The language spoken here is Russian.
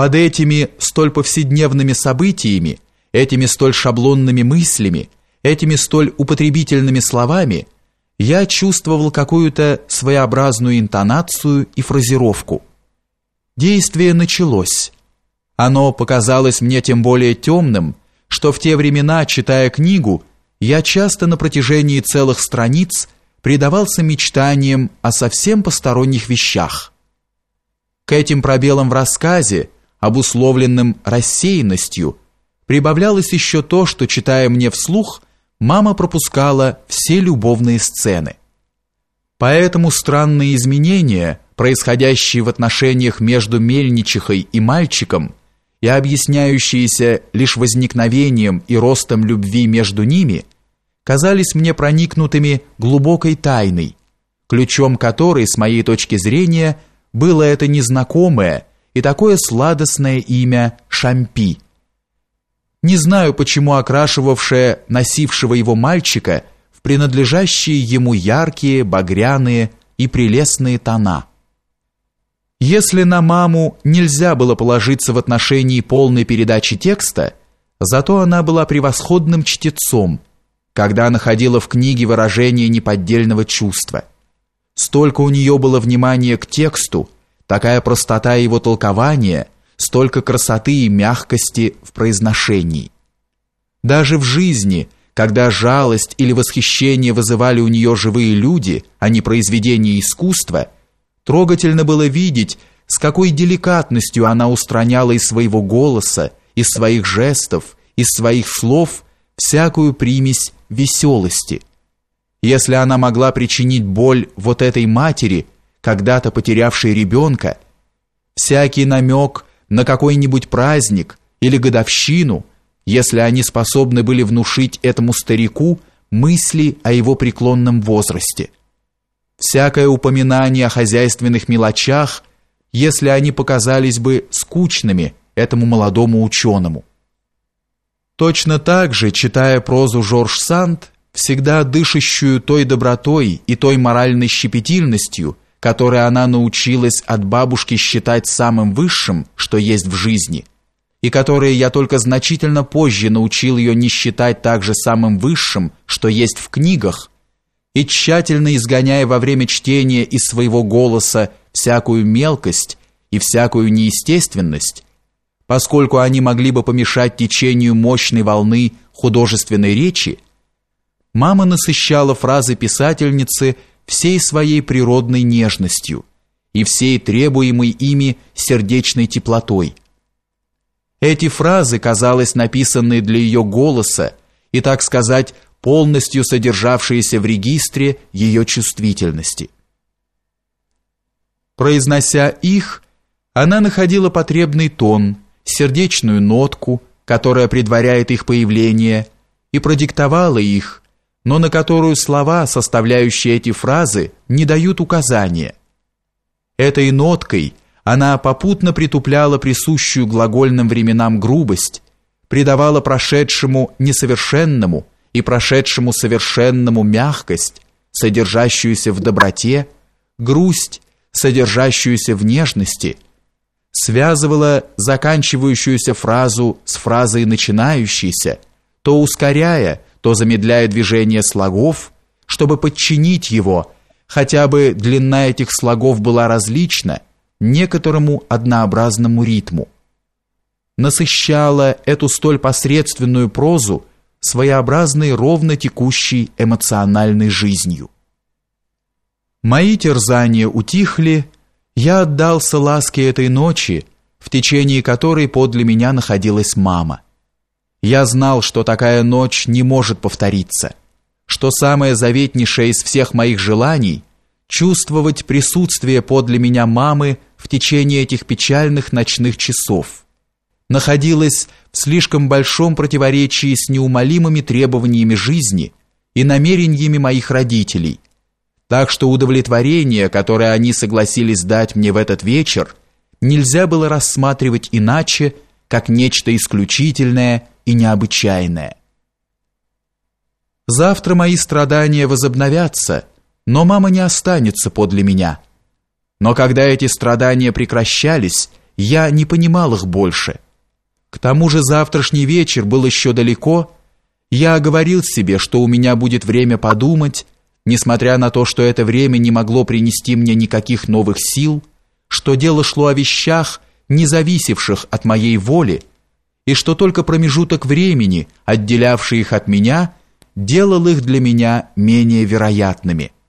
Под этими столь повседневными событиями, этими столь шаблонными мыслями, этими столь употребительными словами я чувствовал какую-то своеобразную интонацию и фразировку. Действие началось. Оно показалось мне тем более темным, что в те времена, читая книгу, я часто на протяжении целых страниц предавался мечтаниям о совсем посторонних вещах. К этим пробелам в рассказе, обусловленным рассеянностью, прибавлялось еще то, что, читая мне вслух, мама пропускала все любовные сцены. Поэтому странные изменения, происходящие в отношениях между мельничихой и мальчиком, и объясняющиеся лишь возникновением и ростом любви между ними, казались мне проникнутыми глубокой тайной, ключом которой, с моей точки зрения, было это незнакомое и такое сладостное имя Шампи. Не знаю, почему окрашивавшее носившего его мальчика в принадлежащие ему яркие, багряные и прелестные тона. Если на маму нельзя было положиться в отношении полной передачи текста, зато она была превосходным чтецом, когда находила в книге выражение неподдельного чувства. Столько у нее было внимания к тексту, такая простота его толкования, столько красоты и мягкости в произношении. Даже в жизни, когда жалость или восхищение вызывали у нее живые люди, а не произведения искусства – Трогательно было видеть, с какой деликатностью она устраняла из своего голоса, из своих жестов, из своих слов всякую примесь веселости. Если она могла причинить боль вот этой матери, когда-то потерявшей ребенка, всякий намек на какой-нибудь праздник или годовщину, если они способны были внушить этому старику мысли о его преклонном возрасте – всякое упоминание о хозяйственных мелочах, если они показались бы скучными этому молодому ученому. Точно так же, читая прозу Жорж Санд, всегда дышащую той добротой и той моральной щепетильностью, которой она научилась от бабушки считать самым высшим, что есть в жизни, и которые я только значительно позже научил ее не считать также самым высшим, что есть в книгах, и тщательно изгоняя во время чтения из своего голоса всякую мелкость и всякую неестественность, поскольку они могли бы помешать течению мощной волны художественной речи, мама насыщала фразы писательницы всей своей природной нежностью и всей требуемой ими сердечной теплотой. Эти фразы, казалось, написанные для ее голоса и, так сказать, полностью содержавшиеся в регистре ее чувствительности. Произнося их, она находила потребный тон, сердечную нотку, которая предваряет их появление, и продиктовала их, но на которую слова, составляющие эти фразы, не дают указания. Этой ноткой она попутно притупляла присущую глагольным временам грубость, придавала прошедшему несовершенному, и прошедшему совершенному мягкость, содержащуюся в доброте, грусть, содержащуюся в нежности, связывала заканчивающуюся фразу с фразой начинающейся, то ускоряя, то замедляя движение слогов, чтобы подчинить его, хотя бы длина этих слогов была различна, некоторому однообразному ритму. Насыщала эту столь посредственную прозу своеобразной ровно текущей эмоциональной жизнью. Мои терзания утихли, я отдался ласке этой ночи, в течение которой подле меня находилась мама. Я знал, что такая ночь не может повториться, что самое заветнейшее из всех моих желаний чувствовать присутствие подле меня мамы в течение этих печальных ночных часов находилась в слишком большом противоречии с неумолимыми требованиями жизни и намерениями моих родителей. Так что удовлетворение, которое они согласились дать мне в этот вечер, нельзя было рассматривать иначе, как нечто исключительное и необычайное. Завтра мои страдания возобновятся, но мама не останется подле меня. Но когда эти страдания прекращались, я не понимал их больше. К тому же завтрашний вечер был еще далеко. Я говорил себе, что у меня будет время подумать, несмотря на то, что это время не могло принести мне никаких новых сил, что дело шло о вещах, не зависевших от моей воли, и что только промежуток времени, отделявший их от меня, делал их для меня менее вероятными –